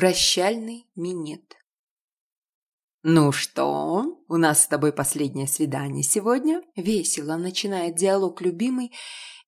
Прощальный минет. «Ну что, у нас с тобой последнее свидание сегодня?» Весело начинает диалог любимый,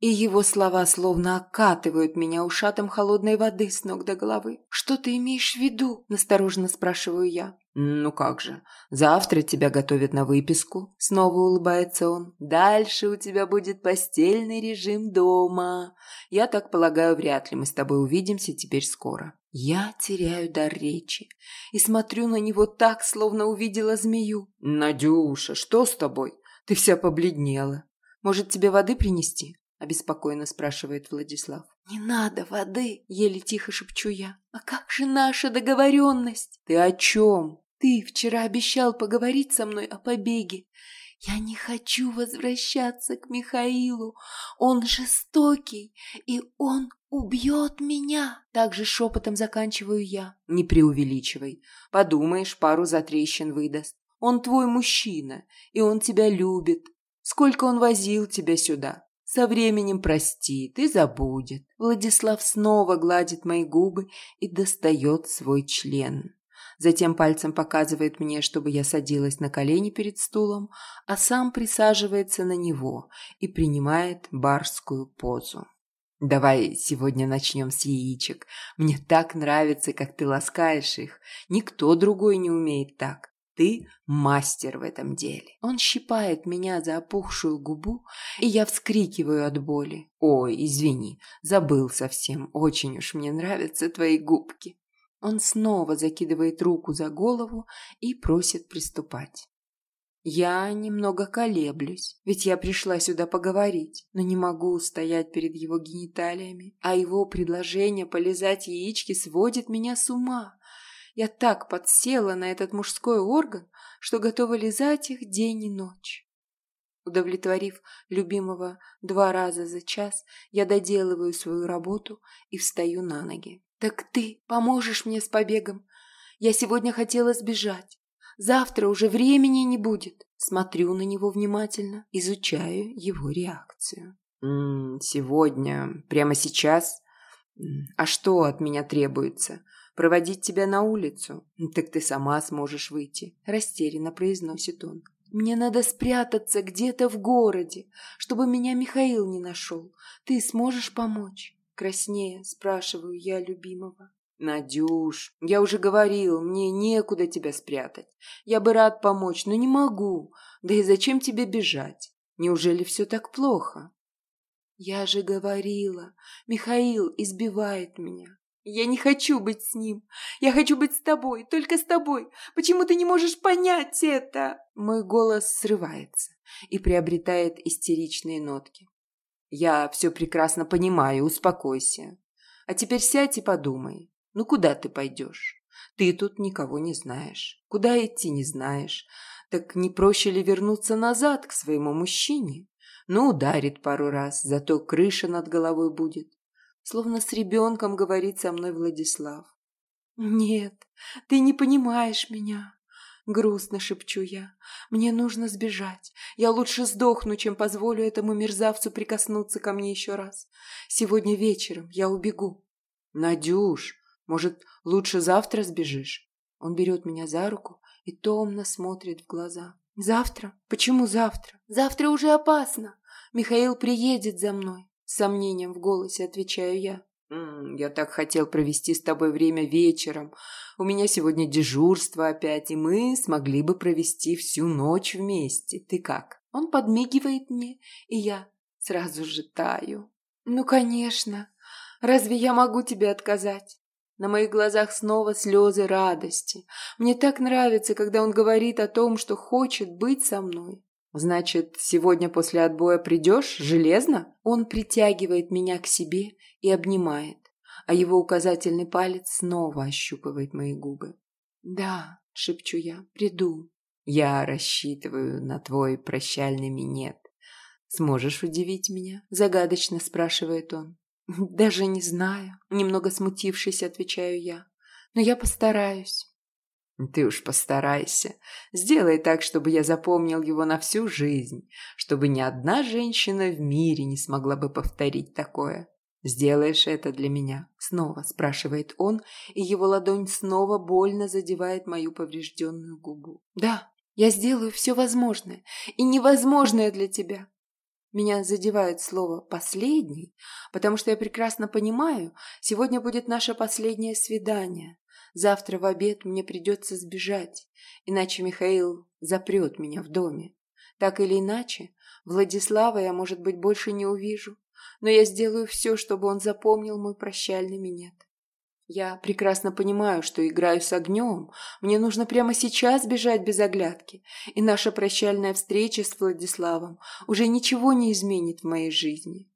и его слова словно окатывают меня ушатом холодной воды с ног до головы. «Что ты имеешь в виду?» – настороженно спрашиваю я. «Ну как же, завтра тебя готовят на выписку», – снова улыбается он. «Дальше у тебя будет постельный режим дома. Я так полагаю, вряд ли мы с тобой увидимся теперь скоро». Я теряю дар речи и смотрю на него так, словно увидела змею. «Надюша, что с тобой? Ты вся побледнела. Может, тебе воды принести?» – обеспокоенно спрашивает Владислав. «Не надо воды!» – еле тихо шепчу я. «А как же наша договоренность?» «Ты о чем?» Ты вчера обещал поговорить со мной о побеге. Я не хочу возвращаться к Михаилу. Он жестокий, и он убьет меня. Так же шепотом заканчиваю я. Не преувеличивай. Подумаешь, пару затрещин выдаст. Он твой мужчина, и он тебя любит. Сколько он возил тебя сюда. Со временем простит и забудет. Владислав снова гладит мои губы и достает свой член. Затем пальцем показывает мне, чтобы я садилась на колени перед стулом, а сам присаживается на него и принимает барскую позу. «Давай сегодня начнем с яичек. Мне так нравится, как ты ласкаешь их. Никто другой не умеет так. Ты мастер в этом деле. Он щипает меня за опухшую губу, и я вскрикиваю от боли. Ой, извини, забыл совсем. Очень уж мне нравятся твои губки. Он снова закидывает руку за голову и просит приступать. Я немного колеблюсь, ведь я пришла сюда поговорить, но не могу стоять перед его гениталиями, а его предложение полизать яички сводит меня с ума. Я так подсела на этот мужской орган, что готова лизать их день и ночь. Удовлетворив любимого два раза за час, я доделываю свою работу и встаю на ноги. «Так ты поможешь мне с побегом? Я сегодня хотела сбежать. Завтра уже времени не будет». Смотрю на него внимательно, изучаю его реакцию. «М -м, «Сегодня? Прямо сейчас? А что от меня требуется? Проводить тебя на улицу? Так ты сама сможешь выйти», – растерянно произносит он. «Мне надо спрятаться где-то в городе, чтобы меня Михаил не нашел. Ты сможешь помочь?» Краснее спрашиваю я любимого. «Надюш, я уже говорил, мне некуда тебя спрятать. Я бы рад помочь, но не могу. Да и зачем тебе бежать? Неужели все так плохо?» «Я же говорила, Михаил избивает меня. Я не хочу быть с ним. Я хочу быть с тобой, только с тобой. Почему ты не можешь понять это?» Мой голос срывается и приобретает истеричные нотки. Я все прекрасно понимаю, успокойся. А теперь сядь и подумай. Ну куда ты пойдешь? Ты тут никого не знаешь. Куда идти не знаешь. Так не проще ли вернуться назад к своему мужчине? Ну, ударит пару раз, зато крыша над головой будет. Словно с ребенком говорит со мной Владислав. Нет, ты не понимаешь меня. Грустно шепчу я. Мне нужно сбежать. Я лучше сдохну, чем позволю этому мерзавцу прикоснуться ко мне еще раз. Сегодня вечером я убегу. Надюш, может, лучше завтра сбежишь? Он берет меня за руку и томно смотрит в глаза. Завтра? Почему завтра? Завтра уже опасно. Михаил приедет за мной. С сомнением в голосе отвечаю я. «Я так хотел провести с тобой время вечером. У меня сегодня дежурство опять, и мы смогли бы провести всю ночь вместе. Ты как?» Он подмигивает мне, и я сразу же таю. «Ну, конечно. Разве я могу тебе отказать?» На моих глазах снова слезы радости. Мне так нравится, когда он говорит о том, что хочет быть со мной. «Значит, сегодня после отбоя придешь? Железно?» Он притягивает меня к себе и обнимает, а его указательный палец снова ощупывает мои губы. «Да», — шепчу я, — «приду». «Я рассчитываю на твой прощальный минет. Сможешь удивить меня?» — загадочно спрашивает он. «Даже не знаю», — немного смутившись, отвечаю я. «Но я постараюсь». Ты уж постарайся. Сделай так, чтобы я запомнил его на всю жизнь, чтобы ни одна женщина в мире не смогла бы повторить такое. «Сделаешь это для меня?» – снова спрашивает он, и его ладонь снова больно задевает мою поврежденную губу. «Да, я сделаю все возможное и невозможное для тебя». Меня задевает слово «последний», потому что я прекрасно понимаю, сегодня будет наше последнее свидание. Завтра в обед мне придется сбежать, иначе Михаил запрет меня в доме. Так или иначе, Владислава я, может быть, больше не увижу но я сделаю все, чтобы он запомнил мой прощальный минет. Я прекрасно понимаю, что играю с огнем. Мне нужно прямо сейчас бежать без оглядки. И наша прощальная встреча с Владиславом уже ничего не изменит в моей жизни.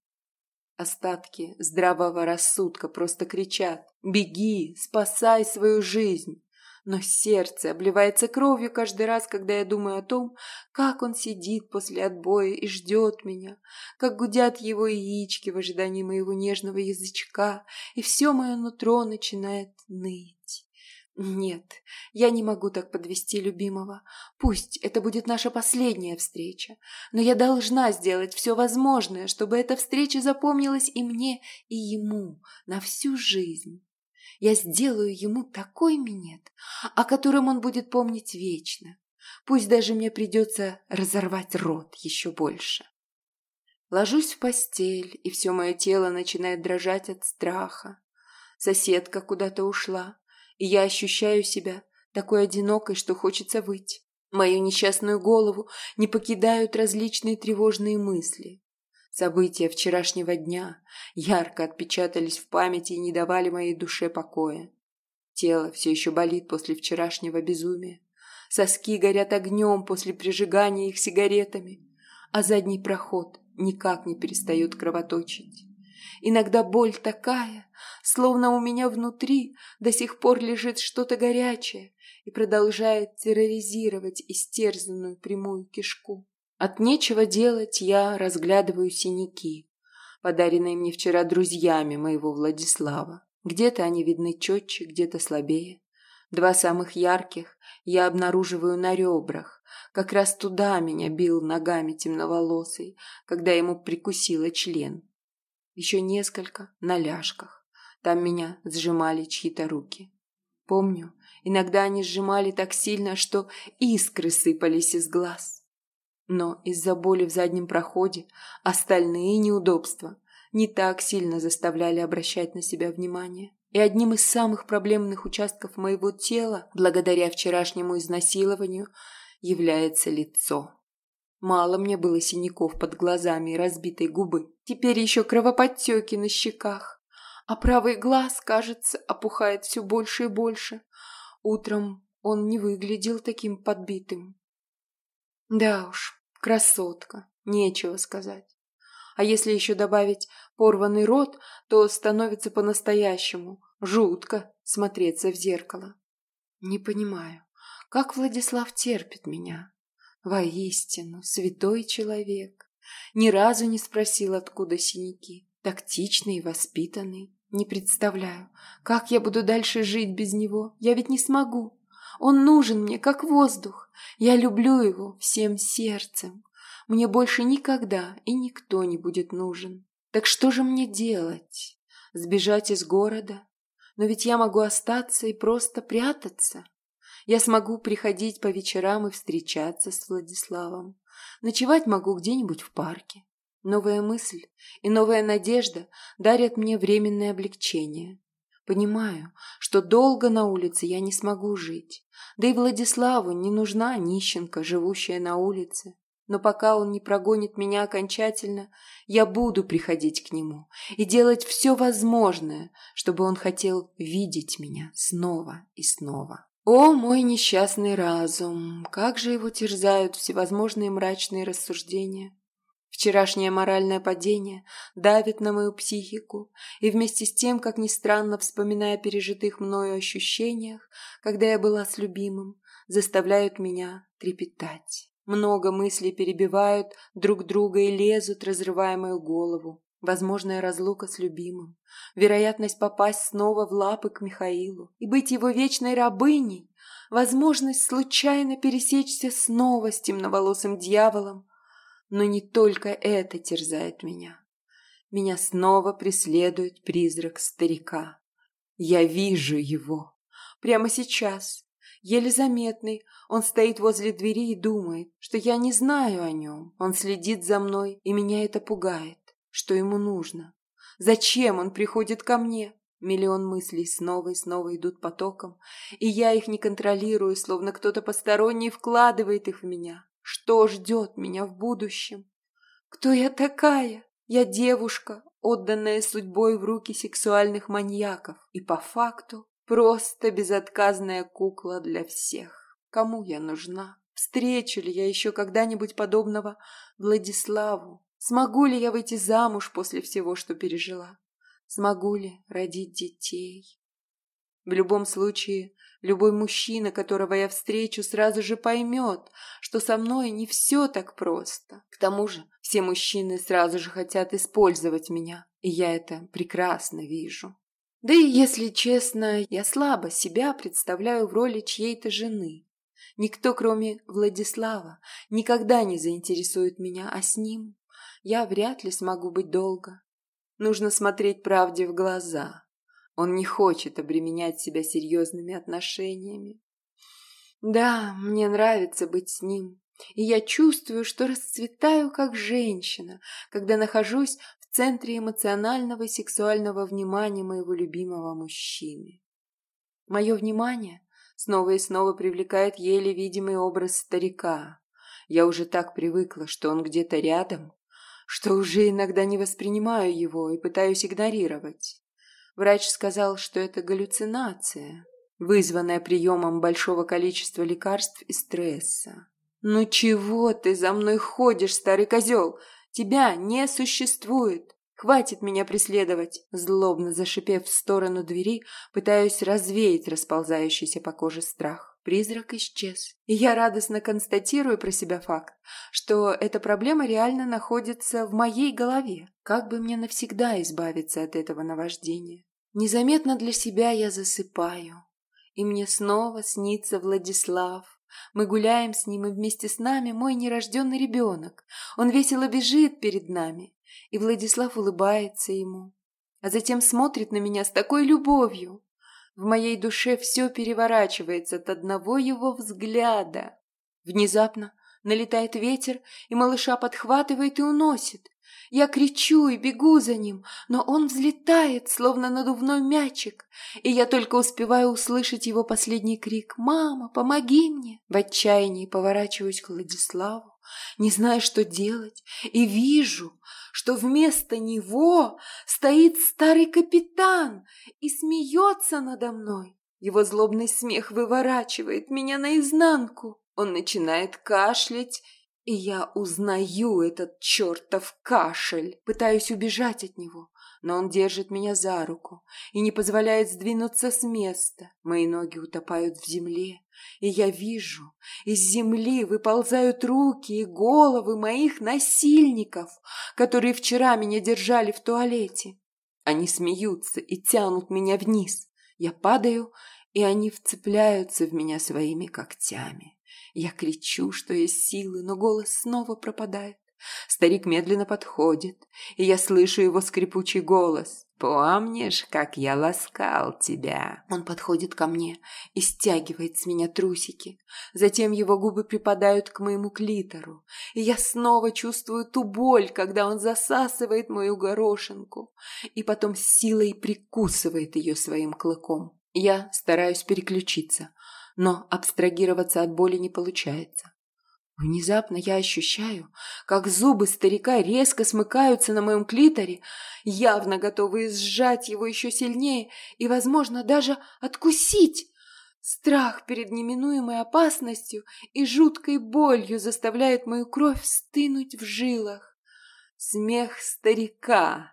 Остатки здравого рассудка просто кричат «Беги, спасай свою жизнь!» но сердце обливается кровью каждый раз, когда я думаю о том, как он сидит после отбоя и ждет меня, как гудят его яички в ожидании моего нежного язычка, и все мое нутро начинает ныть. Нет, я не могу так подвести любимого. Пусть это будет наша последняя встреча, но я должна сделать все возможное, чтобы эта встреча запомнилась и мне, и ему на всю жизнь. Я сделаю ему такой минет, о котором он будет помнить вечно. Пусть даже мне придется разорвать рот еще больше. Ложусь в постель, и все мое тело начинает дрожать от страха. Соседка куда-то ушла, и я ощущаю себя такой одинокой, что хочется выйти. Мою несчастную голову не покидают различные тревожные мысли. События вчерашнего дня ярко отпечатались в памяти и не давали моей душе покоя. Тело все еще болит после вчерашнего безумия. Соски горят огнем после прижигания их сигаретами, а задний проход никак не перестает кровоточить. Иногда боль такая, словно у меня внутри до сих пор лежит что-то горячее и продолжает терроризировать истерзанную прямую кишку. От нечего делать я разглядываю синяки, подаренные мне вчера друзьями моего Владислава. Где-то они видны четче, где-то слабее. Два самых ярких я обнаруживаю на ребрах. Как раз туда меня бил ногами темноволосый, когда ему прикусило член. Еще несколько на ляжках. Там меня сжимали чьи-то руки. Помню, иногда они сжимали так сильно, что искры сыпались из глаз. Но из-за боли в заднем проходе остальные неудобства не так сильно заставляли обращать на себя внимание. И одним из самых проблемных участков моего тела, благодаря вчерашнему изнасилованию, является лицо. Мало мне было синяков под глазами и разбитой губы. Теперь еще кровоподтеки на щеках. А правый глаз, кажется, опухает все больше и больше. Утром он не выглядел таким подбитым. Да уж, красотка, нечего сказать. А если еще добавить порванный рот, то становится по-настоящему жутко смотреться в зеркало. Не понимаю, как Владислав терпит меня. Воистину, святой человек. Ни разу не спросил, откуда синяки. Тактичный и воспитанный. Не представляю, как я буду дальше жить без него. Я ведь не смогу. Он нужен мне, как воздух. Я люблю его всем сердцем. Мне больше никогда и никто не будет нужен. Так что же мне делать? Сбежать из города? Но ведь я могу остаться и просто прятаться. Я смогу приходить по вечерам и встречаться с Владиславом. Ночевать могу где-нибудь в парке. Новая мысль и новая надежда дарят мне временное облегчение. Понимаю, что долго на улице я не смогу жить. Да и Владиславу не нужна нищенка, живущая на улице. Но пока он не прогонит меня окончательно, я буду приходить к нему и делать все возможное, чтобы он хотел видеть меня снова и снова. О, мой несчастный разум! Как же его терзают всевозможные мрачные рассуждения! Вчерашнее моральное падение давит на мою психику, и вместе с тем, как ни странно, вспоминая о пережитых мною ощущениях, когда я была с любимым, заставляют меня трепетать. Много мыслей перебивают друг друга и лезут, разрывая мою голову. Возможная разлука с любимым, вероятность попасть снова в лапы к Михаилу и быть его вечной рабыней, возможность случайно пересечься снова с темноволосым дьяволом, но не только это терзает меня. меня снова преследует призрак старика. Я вижу его. Прямо сейчас. Еле заметный. Он стоит возле двери и думает, что я не знаю о нем. Он следит за мной, и меня это пугает. Что ему нужно? Зачем он приходит ко мне? Миллион мыслей снова и снова идут потоком, и я их не контролирую, словно кто-то посторонний вкладывает их в меня. Что ждет меня в будущем? Кто я такая? Я девушка, отданная судьбой в руки сексуальных маньяков, и по факту просто безотказная кукла для всех. Кому я нужна? Встречу ли я еще когда-нибудь подобного Владиславу? Смогу ли я выйти замуж после всего, что пережила? Смогу ли родить детей? В любом случае, любой мужчина, которого я встречу, сразу же поймет, что со мной не все так просто. К тому же, все мужчины сразу же хотят использовать меня, и я это прекрасно вижу. Да и, если честно, я слабо себя представляю в роли чьей-то жены. Никто, кроме Владислава, никогда не заинтересует меня, а с ним я вряд ли смогу быть долго. Нужно смотреть правде в глаза. Он не хочет обременять себя серьезными отношениями. Да, мне нравится быть с ним, и я чувствую, что расцветаю как женщина, когда нахожусь в центре эмоционального и сексуального внимания моего любимого мужчины. Мое внимание снова и снова привлекает еле видимый образ старика. Я уже так привыкла, что он где-то рядом, что уже иногда не воспринимаю его и пытаюсь игнорировать. Врач сказал, что это галлюцинация, вызванная приемом большого количества лекарств и стресса. «Ну чего ты за мной ходишь, старый козел? Тебя не существует! Хватит меня преследовать!» Злобно зашипев в сторону двери, пытаюсь развеять расползающийся по коже страх. Призрак исчез. И я радостно констатирую про себя факт, что эта проблема реально находится в моей голове. Как бы мне навсегда избавиться от этого наваждения? Незаметно для себя я засыпаю. И мне снова снится Владислав. Мы гуляем с ним, и вместе с нами мой нерожденный ребенок. Он весело бежит перед нами, и Владислав улыбается ему, а затем смотрит на меня с такой любовью, в моей душе все переворачивается от одного его взгляда. Внезапно налетает ветер, и малыша подхватывает и уносит. Я кричу и бегу за ним, но он взлетает, словно надувной мячик, и я только успеваю услышать его последний крик «Мама, помоги мне!». В отчаянии поворачиваюсь к Владиславу, не зная, что делать, и вижу, что вместо него стоит старый капитан и смеется надо мной. Его злобный смех выворачивает меня наизнанку. Он начинает кашлять, и я узнаю этот чертов кашель. Пытаюсь убежать от него, но он держит меня за руку и не позволяет сдвинуться с места. Мои ноги утопают в земле, и я вижу, из земли выползают руки и головы моих насильников, которые вчера меня держали в туалете. Они смеются и тянут меня вниз. Я падаю, и они вцепляются в меня своими когтями. Я кричу, что есть силы, но голос снова пропадает. Старик медленно подходит, и я слышу его скрипучий голос. «Помнишь, как я ласкал тебя?» Он подходит ко мне и стягивает с меня трусики. Затем его губы припадают к моему клитору, и я снова чувствую ту боль, когда он засасывает мою горошинку и потом силой прикусывает ее своим клыком. Я стараюсь переключиться, но абстрагироваться от боли не получается. Внезапно я ощущаю, как зубы старика резко смыкаются на моем клиторе, явно готовые сжать его еще сильнее и, возможно, даже откусить. Страх перед неминуемой опасностью и жуткой болью заставляет мою кровь стынуть в жилах. Смех старика.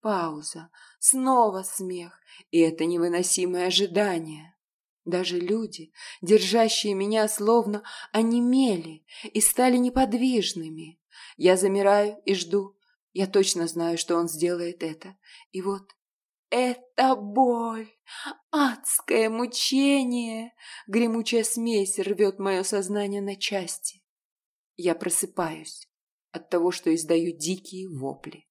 Пауза. Снова смех. И это невыносимое ожидание. Даже люди, держащие меня словно онемели и стали неподвижными. Я замираю и жду. Я точно знаю, что он сделает это. И вот это боль, адское мучение. Гремучая смесь рвет мое сознание на части. Я просыпаюсь от того, что издаю дикие вопли.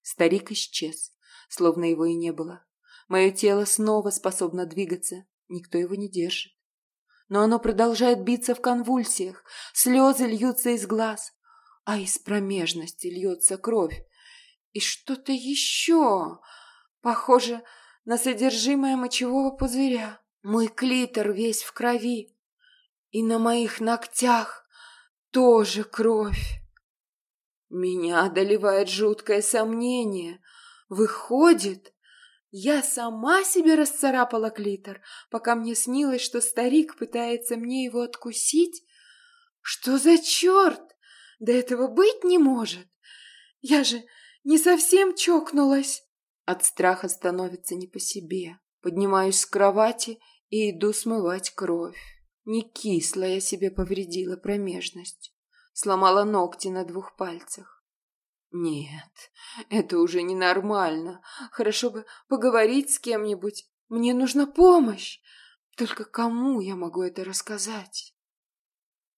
Старик исчез, словно его и не было. Мое тело снова способно двигаться, никто его не держит. Но оно продолжает биться в конвульсиях, слезы льются из глаз, а из промежности льется кровь. И что-то еще, похоже на содержимое мочевого пузыря. Мой клитор весь в крови, и на моих ногтях тоже кровь. Меня одолевает жуткое сомнение. Выходит, я сама себе расцарапала клитор, пока мне снилось, что старик пытается мне его откусить? Что за черт? Да этого быть не может. Я же не совсем чокнулась. От страха становится не по себе. Поднимаюсь с кровати и иду смывать кровь. Не кисло я себе повредила промежность. Сломала ногти на двух пальцах. Нет, это уже ненормально. Хорошо бы поговорить с кем-нибудь. Мне нужна помощь. Только кому я могу это рассказать?